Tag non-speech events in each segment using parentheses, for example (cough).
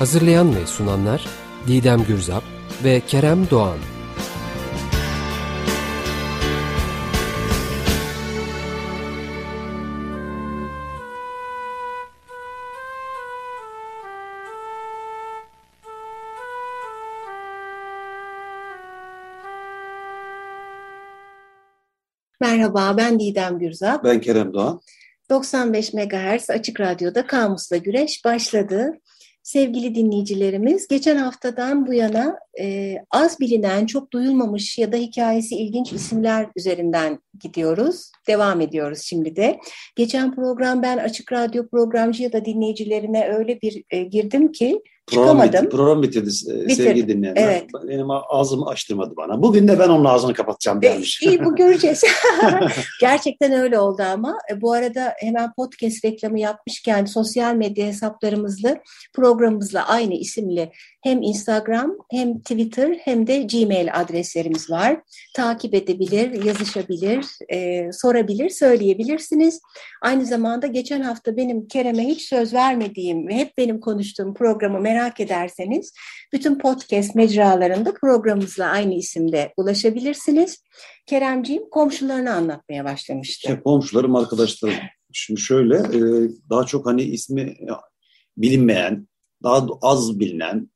Hazırlayan ve sunanlar Didem Gürzap ve Kerem Doğan. Merhaba, ben Didem Gürzap. Ben Kerem Doğan. 95 MHz Açık Radyo'da Kamusla Güreş başladı. Sevgili dinleyicilerimiz, geçen haftadan bu yana e, az bilinen, çok duyulmamış ya da hikayesi ilginç isimler üzerinden gidiyoruz. Devam ediyoruz şimdi de. Geçen program ben Açık Radyo programcı ya da dinleyicilerine öyle bir e, girdim ki Program çıkamadım. Bitti, program bitirdi e, Bitirdim, sevgili dinleyenler. evet. Benim ağzımı açtırmadı bana. Bugün de ben onun ağzını kapatacağım dermiş. İyi bu göreceğiz. (laughs) (laughs) Gerçekten öyle oldu ama. E, bu arada hemen podcast reklamı yapmışken sosyal medya hesaplarımızla programımızla aynı isimli hem Instagram hem Twitter hem de Gmail adreslerimiz var. Takip edebilir, yazışabilir, e, sorabilir, söyleyebilirsiniz. Aynı zamanda geçen hafta benim Kerem'e hiç söz vermediğim ve hep benim konuştuğum programı merak ederseniz bütün podcast mecralarında programımızla aynı isimde ulaşabilirsiniz. Keremciğim komşularını anlatmaya başlamıştı. İşte komşularım, arkadaşlarım. Şimdi şöyle, e, daha çok hani ismi bilinmeyen, daha az bilinen,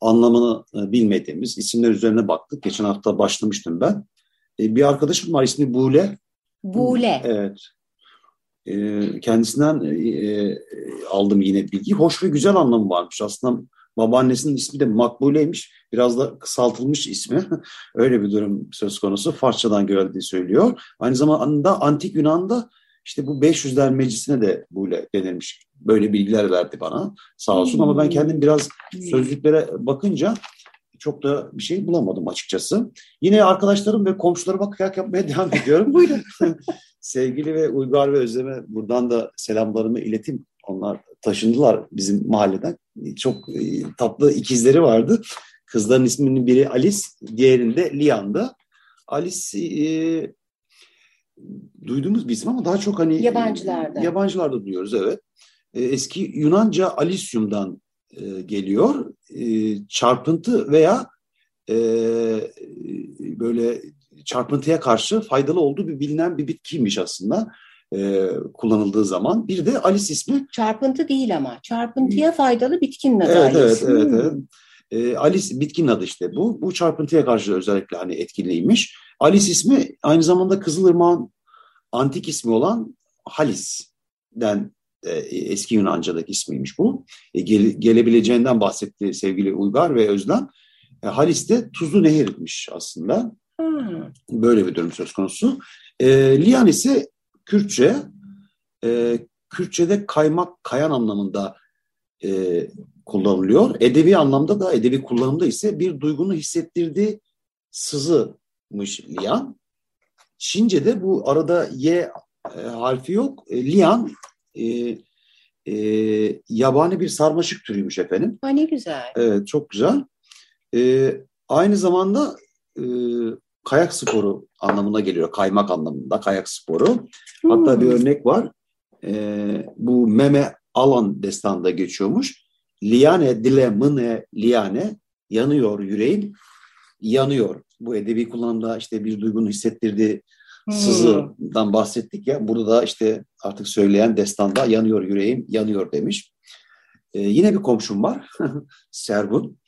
anlamını e, bilmediğimiz isimler üzerine baktık. Geçen hafta başlamıştım ben. E, bir arkadaşım var ismi Bule. Bule. Evet. Kendisinden aldım yine bilgi. Hoş ve güzel anlamı varmış. Aslında babaannesinin ismi de Makbule'ymiş. Biraz da kısaltılmış ismi. (laughs) Öyle bir durum söz konusu. Farsçadan görüldüğü söylüyor. Aynı zamanda Antik Yunan'da işte bu 500'ler meclisine de Bule denilmiş. Böyle bilgiler verdi bana sağ olsun hmm. ama ben kendim biraz sözlüklere bakınca çok da bir şey bulamadım açıkçası. Yine arkadaşlarım ve komşularıma kıyak yapmaya (laughs) devam ediyorum. Buyurun. (laughs) Sevgili ve Uygar ve Özlem'e buradan da selamlarımı iletim. Onlar taşındılar bizim mahalleden. Çok e, tatlı ikizleri vardı. Kızların isminin biri Alice, diğerinde Lian'da. Alice e, duyduğumuz bir isim ama daha çok hani yabancılarda. Yabancılarda duyuyoruz evet. E, eski Yunanca Alisium'dan e, geliyor. E, çarpıntı veya e, böyle çarpıntıya karşı faydalı olduğu bir bilinen bir bitkiymiş aslında e, kullanıldığı zaman. Bir de Alice ismi. Çarpıntı değil ama. Çarpıntıya faydalı bitkinin adı evet, Alice. Evet, evet, evet. E, Alice bitkinin adı işte bu. Bu çarpıntıya karşı özellikle hani etkiliymiş. Alice ismi aynı zamanda Kızılırmak'ın antik ismi olan Halis'den e, eski Yunanca'daki ismiymiş bu. E, gele, gelebileceğinden bahsetti sevgili Uygar ve Özlem. E, Halis de tuzlu nehirmiş aslında. Hmm. Böyle bir durum söz konusu. E, Liyan ise Kürtçe. E, Kürtçe'de kaymak, kayan anlamında e, kullanılıyor. Edebi anlamda da, edebi kullanımda ise bir duygunu hissettirdiği sızımış liyan. Çince'de bu arada y e, harfi yok. E, liyan e, e, yabani bir sarmaşık türüymüş efendim. Ha ne güzel. Evet çok güzel. E, aynı zamanda e, kayak sporu anlamına geliyor. Kaymak anlamında kayak sporu. Hmm. Hatta bir örnek var. E, bu Meme Alan destanda geçiyormuş. Liane dile mıne liane yanıyor yüreğim yanıyor. Bu edebi kullanımda işte bir duygunun hissettirdiği sızıdan bahsettik ya. Burada da işte artık söyleyen destanda yanıyor yüreğim yanıyor demiş. Ee, yine bir komşum var. (laughs) Serbun.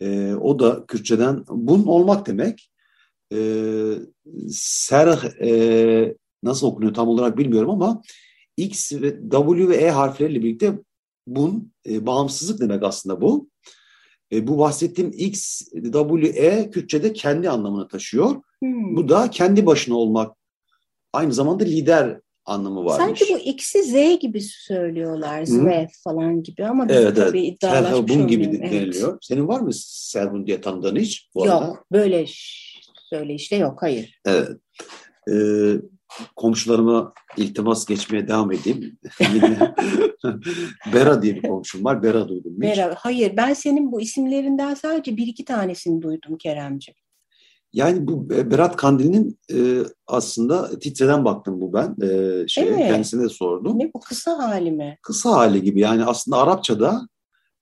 Ee, o da Kürtçeden bun olmak demek. Ee, serh e, nasıl okunuyor tam olarak bilmiyorum ama X ve W ve E harfleriyle birlikte bun e, bağımsızlık demek aslında bu. E, bu bahsettiğim X, W, E Kürtçe'de kendi anlamını taşıyor. Hmm. Bu da kendi başına olmak, aynı zamanda lider anlamı varmış. Sanki bu ikisi Z gibi söylüyorlar. Zve falan gibi ama biz Evet, tabii evet. iddialaşmış Serhabun gibi. Evet. deniliyor. Senin var mı Serhun diye tanıdığın hiç? Bu Yok arada? böyle söyleyişte yok hayır. Evet. Ee, komşularıma iltimas geçmeye devam edeyim. (laughs) Bera diye bir komşum var. Bera duydum. hiç. Bera, hayır ben senin bu isimlerinden sadece bir iki tanesini duydum Keremciğim. Yani bu Berat Kandil'in e, aslında titreden baktım bu ben. E, şeye, Evet. Kendisine de sordum. Ne bu kısa hali mi? Kısa hali gibi yani aslında Arapçada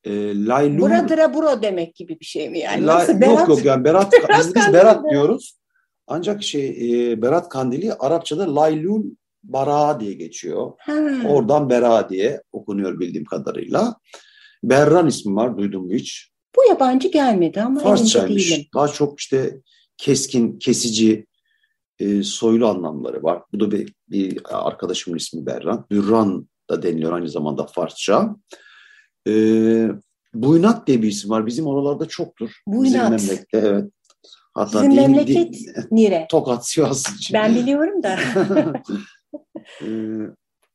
e, Laylun... Buradıra buro demek gibi bir şey mi yani? La- Nasıl yok Berat? yok yani Berat, (laughs) biz, biz Berat diyoruz. Ancak şey e, Berat Kandili Arapçada Laylul Bara diye geçiyor. Ha. Oradan Bera diye okunuyor bildiğim kadarıyla. Berran ismi var duydum mu hiç? Bu yabancı gelmedi ama de değilim. Farsçaymış. Daha çok işte keskin, kesici, e, soylu anlamları var. Bu da bir, bir arkadaşımın ismi Berran. Bürran da deniliyor aynı zamanda Farsça. E, Buynat diye bir isim var. Bizim oralarda çoktur. Buynat. Bizim memlekette evet. Hatta Sizin değil- memleket (laughs) değil- nere? Tokat, Sivas için. Ben biliyorum da. (laughs) Ee,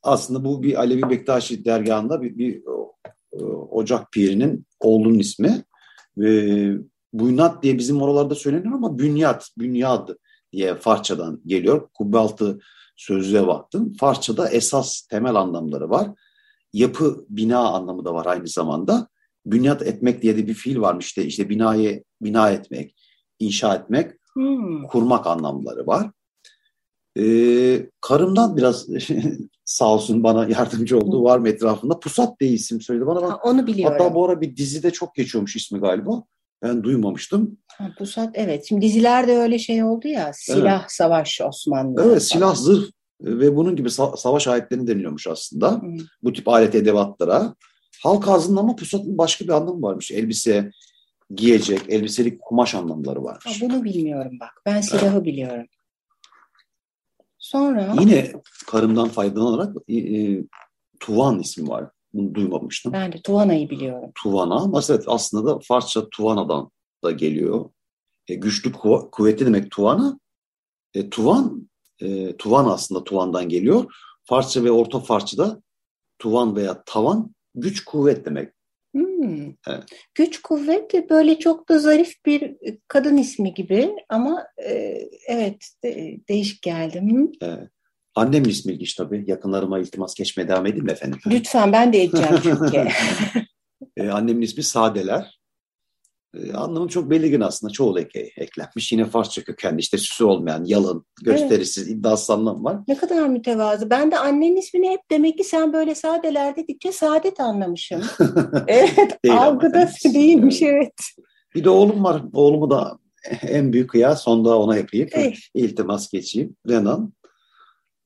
aslında bu bir Alevi Bektaşi dergahında bir, bir o- ocak pirinin oğlunun ismi. Ve Buynat diye bizim oralarda söyleniyor ama Bünyat, Bünyad diye Farsçadan geliyor. Kubbaltı sözlüğe baktım. Farsçada esas temel anlamları var. Yapı, bina anlamı da var aynı zamanda. Bünyat etmek diye de bir fiil varmış işte. işte binayı bina etmek, inşa etmek Hmm. kurmak anlamları var. Ee, karımdan biraz (laughs) sağ olsun bana yardımcı oldu. Var mı etrafında? Pusat diye isim söyledi bana. Ha, onu biliyorum. hatta bu ara bir dizide çok geçiyormuş ismi galiba. Ben duymamıştım. Ha, Pusat evet. Şimdi dizilerde öyle şey oldu ya. Silah savaş Osmanlı. Evet silah, zırh ve bunun gibi sa- savaş aletlerini deniliyormuş aslında. Hmm. Bu tip alet edevatlara. Halk ağzında ama pusatın başka bir anlamı varmış. Elbise, giyecek, elbiselik kumaş anlamları Ha, varmış. bunu bilmiyorum bak. Ben silahı biliyorum. Sonra Yine karımdan faydalanarak e, e, Tuvan ismi var. Bunu duymamıştım. ben de Tuvana'yı biliyorum. Tuvana ama evet aslında da Farsça Tuvana'dan da geliyor. E, güçlü kuva- kuvvetli demek Tuvana. E, tuvan, e, Tuvan aslında Tuvan'dan geliyor. Farsça ve Orta Farsça'da Tuvan veya Tavan güç kuvvet demek. Hmm. Evet. Güç kuvvet de böyle çok da zarif bir kadın ismi gibi ama e, evet de- değişik geldi. Hı? E, annemin ismi ilginç tabii. Yakınlarıma iltimas geçmeye devam edeyim mi efendim? Lütfen ben de edeceğim çünkü. (laughs) E, annemin ismi Sadeler. E, anlamı çok belirgin aslında. Çoğu eke eklenmiş. Yine Farsça kökenli işte süsü olmayan, yalın, gösterisiz, iddiasız anlam var. ne kadar mütevazı. Ben de annenin ismini hep demek ki sen böyle sadeler dedikçe saadet anlamışım. (laughs) evet Değil algıda değilmiş evet. Bir de oğlum var. Oğlumu da en büyük kıya sonda ona ekleyip Eh. iltimas geçeyim. Renan.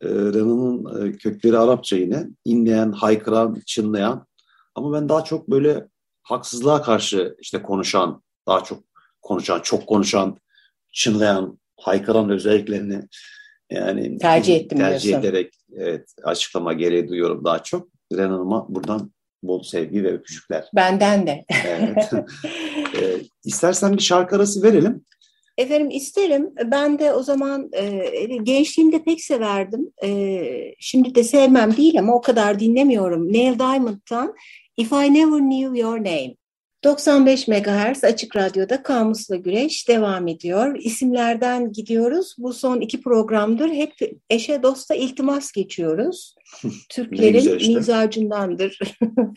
Ee, Renan'ın e, kökleri Arapça yine. İnleyen, haykıran, çınlayan. Ama ben daha çok böyle haksızlığa karşı işte konuşan, daha çok konuşan, çok konuşan, çınlayan, haykıran özelliklerini yani Tercih ettim tercih diyorsun. ederek evet, açıklama gereği duyuyorum daha çok. Renan'ıma buradan bol sevgi ve öpücükler. Benden de. Evet. (laughs) Ee, istersen bir şarkı arası verelim. Efendim isterim. Ben de o zaman e, gençliğimde pek severdim. E, şimdi de sevmem değil ama o kadar dinlemiyorum. Neil Diamond'dan If I Never Knew Your Name. 95 MHz Açık Radyo'da Kamusla Güreş devam ediyor. İsimlerden gidiyoruz. Bu son iki programdır. Hep eşe dosta iltimas geçiyoruz. (laughs) Türklerin işte. mizacındandır.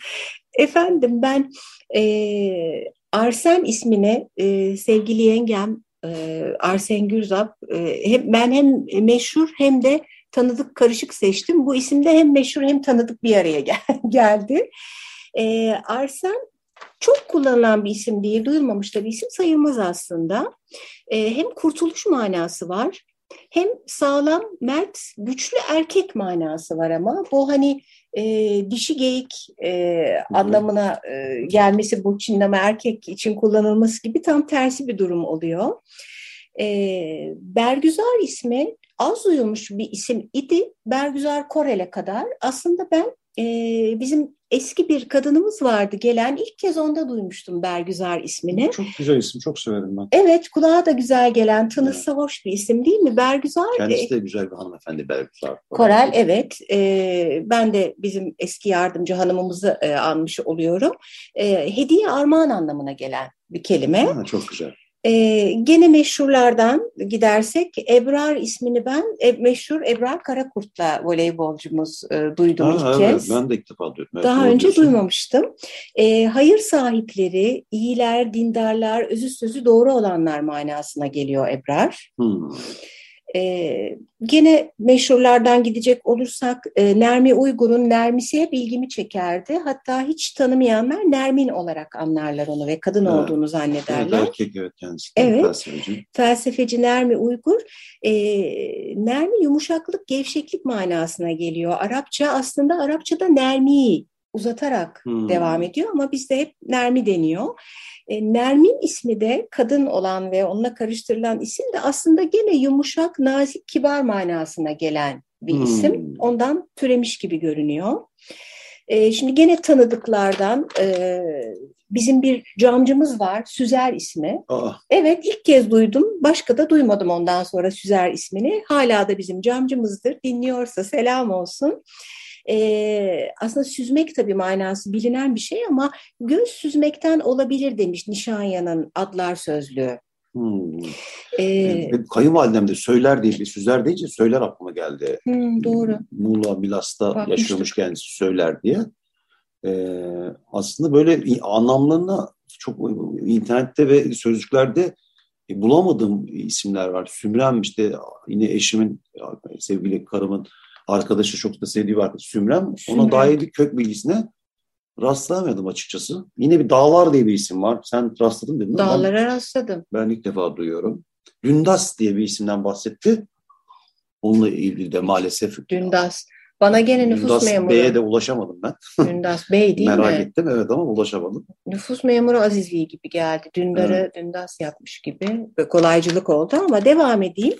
(laughs) Efendim ben e, Arsen ismine e, sevgili yengem e, Arsen Gürzap e, hem, ben hem meşhur hem de tanıdık karışık seçtim. Bu isimde hem meşhur hem tanıdık bir araya gel- (laughs) geldi. E, Arsen çok kullanılan bir isim değil, duyulmamış da bir isim sayılmaz aslında. E, hem kurtuluş manası var, hem sağlam, mert, güçlü erkek manası var ama bu hani e, dişi geyik e, anlamına e, gelmesi bu çinleme erkek için kullanılması gibi tam tersi bir durum oluyor. E, Bergüzar ismi az duyulmuş bir isim idi. Bergüzar Korel'e kadar. Aslında ben e, bizim eski bir kadınımız vardı gelen. ilk kez onda duymuştum Bergüzar ismini. Çok güzel isim, çok severim ben. Evet, kulağa da güzel gelen, tınısı hoş bir isim değil mi? Bergüzar. Kendisi de güzel bir hanımefendi Bergüzar. Korel, evet. E, ben de bizim eski yardımcı hanımımızı e, anmış oluyorum. E, hediye armağan anlamına gelen bir kelime. Ha, çok güzel. Ee, gene meşhurlardan gidersek Ebrar ismini ben e, meşhur Ebrar Karakurt'la voleybolcumuz e, duydum ha, ilk evet, kez. Ben de ilk defa duydum. Evet, Daha önce diyorsun. duymamıştım. E, hayır sahipleri, iyiler, dindarlar, özü sözü doğru olanlar manasına geliyor Ebrar. Hmm. E, gene meşhurlardan gidecek olursak e, Nermi Uygur'un Nermisi hep ilgimi çekerdi. Hatta hiç tanımayanlar Nermin olarak anlarlar onu ve kadın Evet. olduğunu Evet, zannederler. erkek evet kendisi. Evet. Felsefeci. Felsefeci Nermi Uygur, e, Nermi yumuşaklık, gevşeklik manasına geliyor. Arapça aslında Arapçada Nermi uzatarak Hmm. devam ediyor ama bizde hep Nermi deniyor. E, Nermin ismi de kadın olan ve onunla karıştırılan isim de aslında gene yumuşak, nazik, kibar manasına gelen bir Hmm. isim. Ondan türemiş gibi görünüyor. E, şimdi gene tanıdıklardan e, bizim bir camcımız var, Süzer ismi. Aa, Evet ilk kez duydum. Başka da duymadım ondan sonra Süzer ismini. Hala da bizim camcımızdır. Dinliyorsa selam olsun. Ee, aslında süzmek tabii manası bilinen bir şey ama göz süzmekten olabilir demiş Nişanya'nın Adlar Sözlüğü. hmm. Ee, Kayınvalidem de söyler bir süzer deyince söyler aklıma geldi. hmm, doğru. Muğla, Milas'ta Bakmıştık. yaşıyormuş kendisi söyler diye. Ee, aslında böyle anlamlarına çok internette ve sözlüklerde e, bulamadığım isimler var. Sümrem işte yine eşimin sevgili karımın arkadaşı çok da sevdiği bir arkadaş Sümrem. Sümrem. Ona dair kök bilgisine rastlayamadım açıkçası. Yine bir Dağlar diye bir isim var. Sen rastladın ama ben- Dağlara rastladım. ben ilk defa duyuyorum. Dündas diye bir isimden bahsetti. Onunla ilgili de maalesef Dündas. Bana gene nüfus Dündas memuru. Bey'e de ulaşamadım ben. Dündas Bey değil Merak mi? ettim evet ama ulaşamadım. Nüfus memuru Azizliği gibi geldi. Dündar'ı Dündas yapmış gibi. Böyle kolaycılık oldu ama devam edeyim.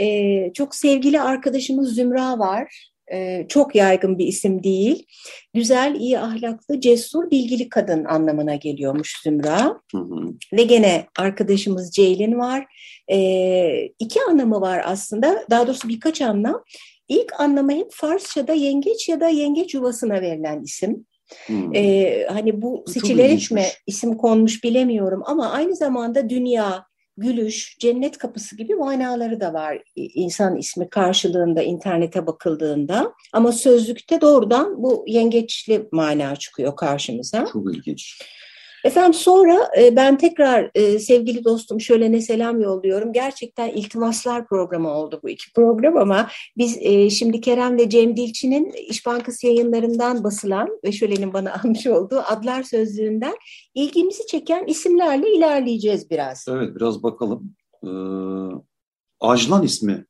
Ee, çok sevgili arkadaşımız Zümra var. Ee, çok yaygın bir isim değil. Güzel, iyi ahlaklı, cesur, bilgili kadın anlamına geliyormuş Zümra. Hı hı. Ve gene arkadaşımız Ceylin var. Ee, iki anlamı var aslında. Daha doğrusu birkaç anlam. İlk anlamı hep Farsça'da yengeç ya da yengeç yuvasına verilen isim. Hı. Ee, hani bu seçilerek mi isim konmuş bilemiyorum ama aynı zamanda dünya, gülüş, cennet kapısı gibi manaları da var insan ismi karşılığında internete bakıldığında. Ama sözlükte doğrudan bu yengeçli mana çıkıyor karşımıza. Çok ilginç. Efendim sonra e, ben tekrar e, sevgili dostum şöyle selam yolluyorum. Gerçekten iltimaslar programı oldu bu iki program ama biz e, şimdi Kerem ve Cem Dilçi'nin İş Bankası yayınlarından basılan ve şölenin bana (laughs) almış olduğu adlar sözlüğünden ilgimizi çeken isimlerle ilerleyeceğiz biraz. Evet biraz bakalım. Ee, Ajlan ismi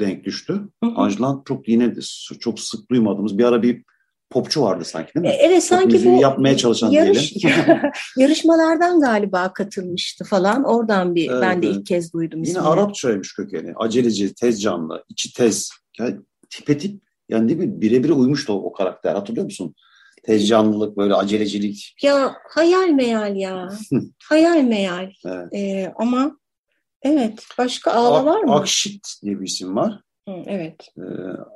denk düştü. Hı hı. Ajlan çok yine de çok sık duymadığımız bir ara bir popçu vardı sanki değil E, mi? Evet sanki bu yapmaya çalışan yarış, (laughs) (laughs) yarışmalardan galiba katılmıştı falan. Oradan bir Evet, ben de evet. ilk kez duydum Yine ismini. Arapçaymış kökeni. Aceleci, tez canlı, içi tez. Yani tipe tip yani değil mi? Birebir uymuştu o, o karakter. Hatırlıyor musun? Tez canlılık, böyle acelecilik. Ya hayal meyal ya. (laughs) hayal meyal. Evet. Ee, ama evet başka ağla var mı? Akşit diye bir isim var. Hı, evet. Ee,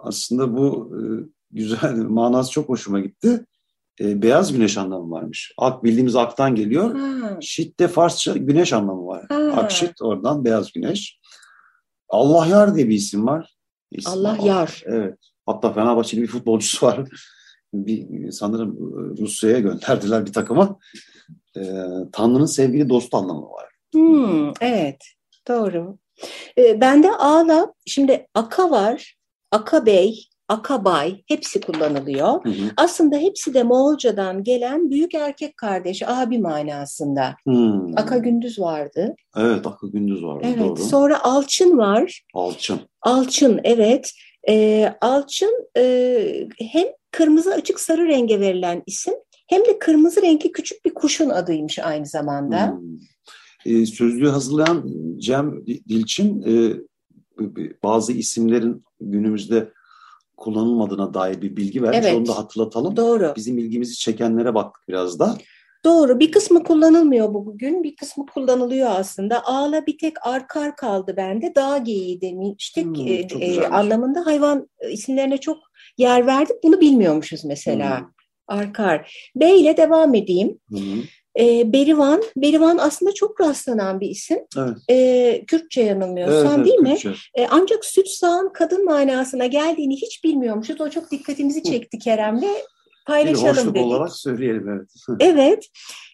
aslında bu e, güzel, (laughs) manası çok hoşuma gitti. Ee, beyaz güneş anlamı varmış. Ak bildiğimiz aktan geliyor. Ha, Şit de Farsça güneş anlamı var. Ha. Akşit oradan beyaz güneş. Allah Yar diye bir isim var. İsmi- Allah Yar. Evet. Hatta Fenerbahçeli bir futbolcusu var. (laughs) Bir, sanırım e, Rusya'ya gönderdiler bir takıma. Ee, Tanrı'nın sevgili dostu anlamı var. Hmm, evet doğru. Ee, bende ağla şimdi aka var, aka bey, aka bay hepsi kullanılıyor. Hı hı. Aslında hepsi de Moğolcadan gelen büyük erkek kardeş, abi manasında. Hmm. Aka gündüz vardı. Evet, Akı Gündüz var. Evet. Doğru. Sonra alçın var. Alçın. Alçın evet. Ee, alçın e, hem kırmızı açık sarı renge verilen isim hem de kırmızı renkli küçük bir kuşun adıymış aynı zamanda. Hmm. Ee, sözlüğü hazırlayan Cem Dilçin e, bazı isimlerin günümüzde kullanılmadığına dair bir bilgi vermiş. Evet. Onu da hatırlatalım. Doğru. Bizim ilgimizi çekenlere baktık biraz da. Doğru. Bir kısmı kullanılmıyor bu bugün. Bir kısmı kullanılıyor aslında. Ağla bir tek arkar kaldı bende. Dağ geyiği demiştik. Hmm, E, çok e, anlamında hayvan isimlerine çok yer verdik. Bunu bilmiyormuşuz mesela. Hmm. Arkar. B ile devam edeyim. Hı hı. E, Berivan. Berivan aslında çok rastlanan bir isim. Evet. E, Kürtçe yanılmıyorsam Evet, evet, değil mi? Kürtçe. E, ancak süt sağan kadın manasına geldiğini hiç bilmiyormuşuz. O çok dikkatimizi çekti Kerem'le. Bir Paylaşalım hoşluk dedik. olarak söyleyelim evet. Evet.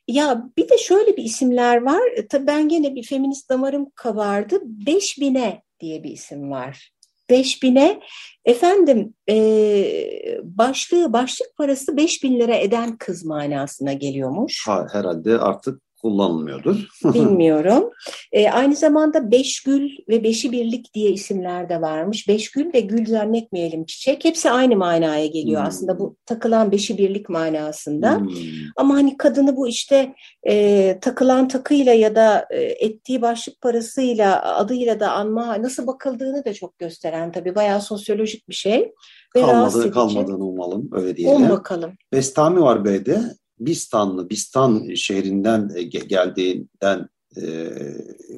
Ya bir de şöyle bir isimler var. Tabii ben gene bir feminist damarım kabardı. Beş bine diye bir isim var. Beş bine efendim e, başlığı başlık parası beş bin lira eden kız manasına geliyormuş. Ha, herhalde artık kullanılmıyordur. (laughs) Bilmiyorum. E, aynı zamanda Beşgül ve Beşi Birlik diye isimler de varmış. Beşgül de gül zannetmeyelim çiçek. Hepsi aynı manaya geliyor Hmm. aslında bu takılan Beşi Birlik manasında. Hmm. Ama hani kadını bu işte e, takılan takıyla ya da e, ettiği başlık parasıyla adıyla da anma nasıl bakıldığını da çok gösteren tabii bayağı sosyolojik bir şey. Ve Kalmadı, kalmadığını umalım öyle On diyelim. bakalım. Bestami var B'de. Bistanlı, Bistan şehrinden e, ge- geldiğinden e,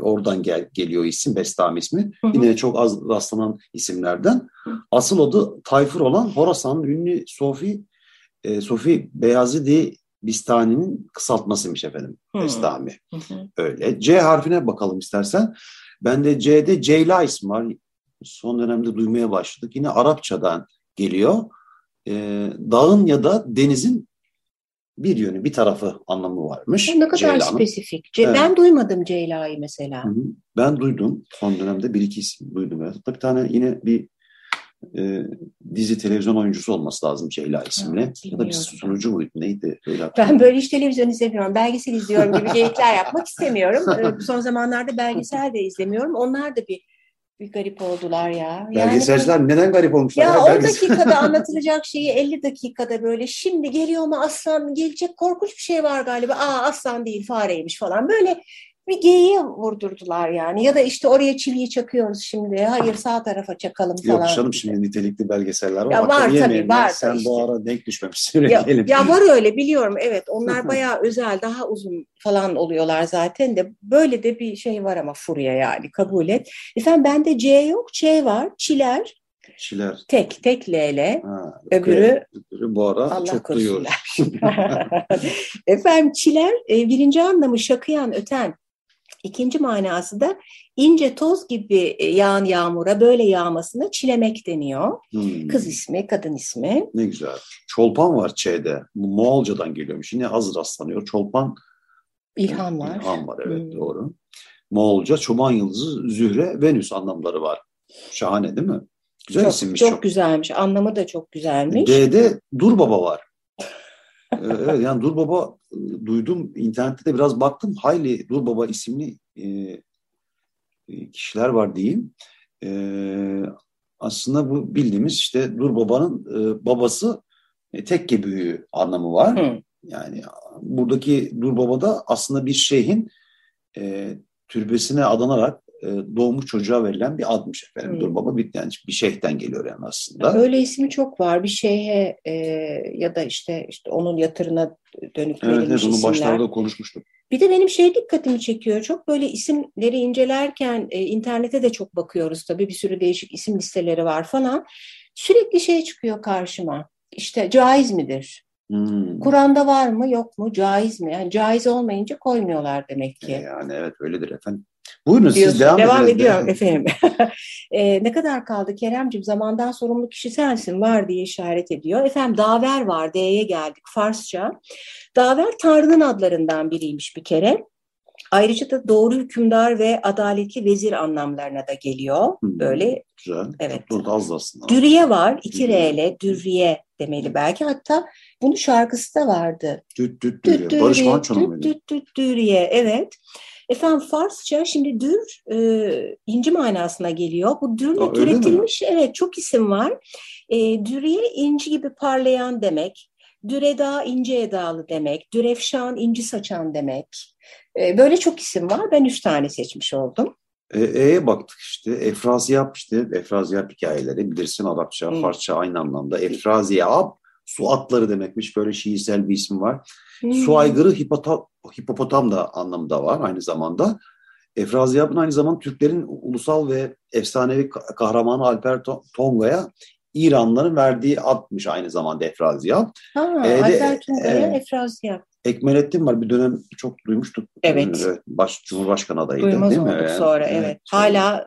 oradan gel, geliyor isim, Bestami ismi. Hı hı. Yine çok az rastlanan isimlerden. Asıl adı Tayfur olan Horasan'ın ünlü Sofi e, Sofi Beyazidi Bistani'nin kısaltmasıymış efendim. Hı. Bestami. Hı hı. Öyle. C harfine bakalım istersen. Bende C'de Ceyla ismi var. Son dönemde duymaya başladık. Yine Arapçadan geliyor. Ee, dağın ya da denizin bir yönü, bir tarafı anlamı varmış. Ne kadar Ceyla'nın. spesifik. Ce- Evet. Ben duymadım Ceyla'yı mesela. Hı hı. Ben duydum. Son dönemde bir iki isim duydum. Hatta bir tane yine bir e, dizi televizyon oyuncusu olması lazım Ceyla isimli. ya da bir sunucu muydu? Neydi? Öyle Ben böyle hiç televizyon izlemiyorum. Belgesel izliyorum gibi geyikler yapmak (laughs) istemiyorum. Ee, Son zamanlarda belgesel de izlemiyorum. Onlar da bir bir garip oldular ya. Yani- Belgeselciler neden garip olmuşlar? Ya Ya 10 belgesel- dakikada (laughs) anlatılacak şeyi 50 dakikada böyle şimdi geliyor mu aslan gelecek korkunç bir şey var galiba. Aa aslan değil fareymiş falan böyle bir geyiğe vurdurdular yani. Ya da işte oraya çiviyi çakıyoruz şimdi. Hayır sağ tarafa çakalım falan. Yok canım şimdi nitelikli belgeseller var. Ya var tabii, var Sen işte. bu ara denk düşmemişsin. Ya, ya var öyle biliyorum evet onlar bayağı özel daha uzun falan oluyorlar zaten de böyle de bir şey var ama furya yani kabul et. Efendim bende C yok Ç var Çiler Kişiler. tek tek L ile Ha, öbürü öbürü bu ara Allah çok duyuyoruz. (laughs) Efendim çiler e, birinci anlamı şakıyan öten ikinci manası da ince toz gibi e, yağan yağmura böyle yağmasına çilemek deniyor. Hmm, Kız ismi kadın ismi. Ne güzel. Çolpan var Ç'de. Moğolcadan geliyormuş. Yine az rastlanıyor. Çolpan İlhan var. İlhan var evet Hmm. doğru. Moğolca çoban yıldızı Zühre Venüs anlamları var. Şahane değil mi? Güzel çok, isimmiş çok, çok. güzelmiş. Anlamı da çok güzelmiş. D'de Dur Baba var. Evet yani Dur Baba e, duydum internette de biraz baktım. Hayli Dur Baba isimli e, e, kişiler var diyeyim. E, aslında bu bildiğimiz işte Dur Baba'nın e, babası e, tekke büyüğü anlamı var. Hı. Yani buradaki Dur Baba'da aslında bir şeyhin e, türbesine adanarak e, doğmuş çocuğa verilen bir admış efendim. Hmm. Dur Baba bir, yani bir şeyhten geliyor yani aslında. Öyle ismi çok var. Bir şeye e, ya da işte işte onun yatırına dönük Evet, verilmiş evet onu isimler. başlarda konuşmuştuk. Bir de benim şey dikkatimi çekiyor. Çok böyle isimleri incelerken e, internete de çok bakıyoruz tabii. Bir sürü değişik isim listeleri var falan. Sürekli şey çıkıyor karşıma. İşte caiz midir? Hmm. Kur'an'da var mı yok mu? Caiz mi? Yani caiz olmayınca koymuyorlar demek E, ki. Yani evet öyledir efendim. Buyurun siz devam, Devam ediyorum efendim. (laughs) E, ne kadar kaldı Keremcim? Zamandan sorumlu kişi sensin var diye işaret ediyor. Efendim daver var. D'ye geldik. Farsça. Daver Tanrı'nın adlarından biriymiş bir kere. Ayrıca da doğru hükümdar ve adaletli vezir anlamlarına da geliyor. Hmm. Böyle Güzel. Evet. Çok da az aslında. dürriye var. iki. R ile dürriye demeli belki. Hatta bunun şarkısı da vardı. Düt düt düt. Barış Manço'nun düt düt dürriye, evet. Efendim Farsça şimdi dür e, inci manasına geliyor. Bu dürle Aa, mi? türetilmiş evet çok isim var. E, dürriye inci gibi parlayan demek. Düreda ince edalı demek. Dürefşan inci saçan demek. E, böyle çok isim var. Ben üç tane seçmiş oldum. E, E'ye baktık işte. Efraziyap işte. Efraziyap hikayeleri bilirsin Arapça, Hmm. Farsça aynı anlamda. Efraziyap su atları demekmiş. Böyle şiirsel bir ismi var. Su aygırı hipota, hipopotam da anlamda var aynı zamanda. Efraziyap'ın aynı zamanda Türklerin ulusal ve efsanevi ka- kahramanı Alper To- Tonga'ya İranlıların verdiği admış aynı zamanda Efraziyap. Ha, E, de- Alper Tunga'ya evet. Efraziyap. Ekmelettin var bir dönem çok duymuştuk. Evet. Baş, Cumhurbaşkanı adayıydı Duymaz değil mi? olduk Yani, sonra evet. Hala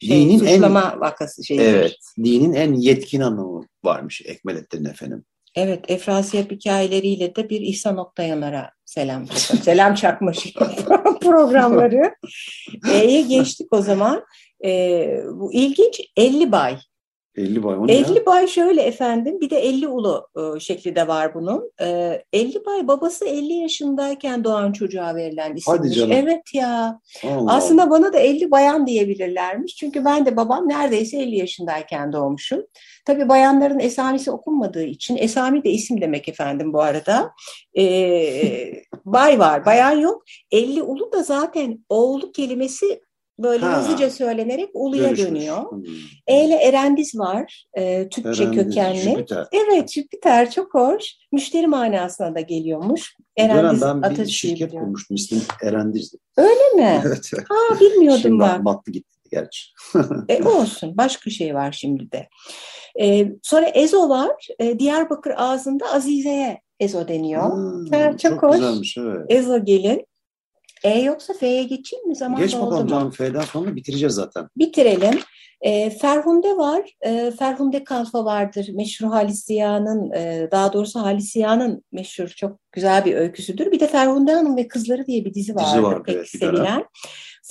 şey, Dinin en- suçlama vakası şey. Evet. Dinin en yetkin hanımı varmış Ekmelettin efendim. Evet, Efraziyap hikayeleriyle de bir İhsan Oktayanar'a selam (laughs) selam çakmış (laughs) programları. E'ye geçtik o zaman. Ee, bu ilginç 50 bay. 50 bay o ne ya? 50 bay şöyle efendim bir de 50 ulu e, şekli de var bunun. Ee, 50 bay babası 50 yaşındayken doğan çocuğa verilen isimmiş. Hadi canım. Evet ya. Allah Aslında bana da 50 bayan diyebilirlermiş. Çünkü ben de babam neredeyse 50 yaşındayken doğmuşum. Tabii bayanların esamisi okunmadığı için, esami de isim demek efendim bu arada. Ee, (laughs) bay var, bayan yok. 50 ulu da zaten oğlu kelimesi böyle Ha. hızlıca söylenerek uluya dönüyor. Hmm. E ile Erendiz var, e, Türkçe Erendiz, kökenli. Jüpiter. Evet, Jüpiter çok hoş. Müşteri manasına da geliyormuş. Erendiz ben bir atasözü şirket diyor. kurmuştum. İsmim Erendiz'di. Öyle mi? (laughs) evet. Ha bilmiyordum Şimdi bak. battı gitti gerçi. (laughs) E, olsun. Başka şey var şimdi de. E, sonra Ezo var. E, Diyarbakır ağzında Azize'ye Ezo deniyor. Hmm, Ha, çok hoş. güzelmiş evet. Ezo gelin. E yoksa F'ye geçeyim mi? Zaman Geç bakalım canım F'den sonra bitireceğiz zaten. Bitirelim. E, Ferhunde var. E, Ferhunde Kalfa vardır. Meşhur Halis Ziya'nın, e, daha doğrusu Halis Ziya'nın meşhur çok güzel bir öyküsüdür. Bir de Ferhunde Hanım ve Kızları diye bir dizi vardı. vardı, pek evet, sevilen.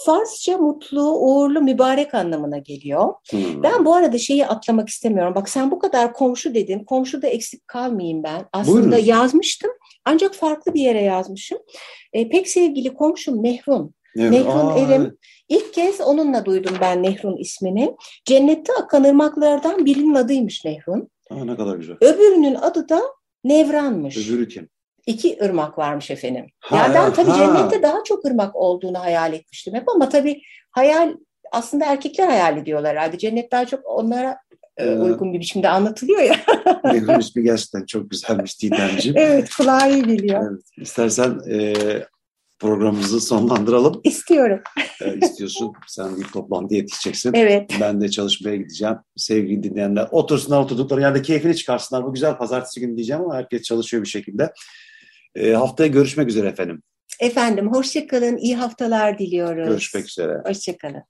Farsça mutlu, uğurlu, mübarek anlamına geliyor. Hmm. Ben bu arada şeyi atlamak istemiyorum. Bak sen bu kadar komşu dedin. Komşuda eksik kalmayayım ben. Aslında Buyurunuz. yazmıştım. Ancak farklı bir yere yazmışım. E, pek sevgili komşum Mehrun. Evet, Mehrun aa, Erim. İlk kez onunla duydum ben Nehrun ismini. Cennette akan ırmaklardan birinin adıymış Nehrun. Aa, ne kadar güzel. Öbürünün adı da Nevran'mış. Öbürü kim? İki ırmak varmış efendim. Ha, yani ben tabii ha. cennette daha çok ırmak olduğunu hayal etmiştim hep ama tabii hayal aslında erkekler hayal ediyorlar herhalde. Cennet daha çok onlara Evet. uygun bir biçimde anlatılıyor ya. (laughs) Mehrun ismi gerçekten çok güzelmiş Didemciğim. evet kulağa iyi geliyor. Evet. İstersen e, programımızı sonlandıralım. İstiyorum. E, istiyorsun. Sen bir toplantıya yetişeceksin. Evet. Ben de çalışmaya gideceğim. Sevgili dinleyenler otursunlar oturdukları yerde keyfini çıkarsınlar. Bu güzel pazartesi günü diyeceğim ama herkes çalışıyor bir şekilde. E, haftaya görüşmek üzere efendim. Efendim hoşçakalın. iyi haftalar diliyoruz. Görüşmek üzere. Hoşçakalın.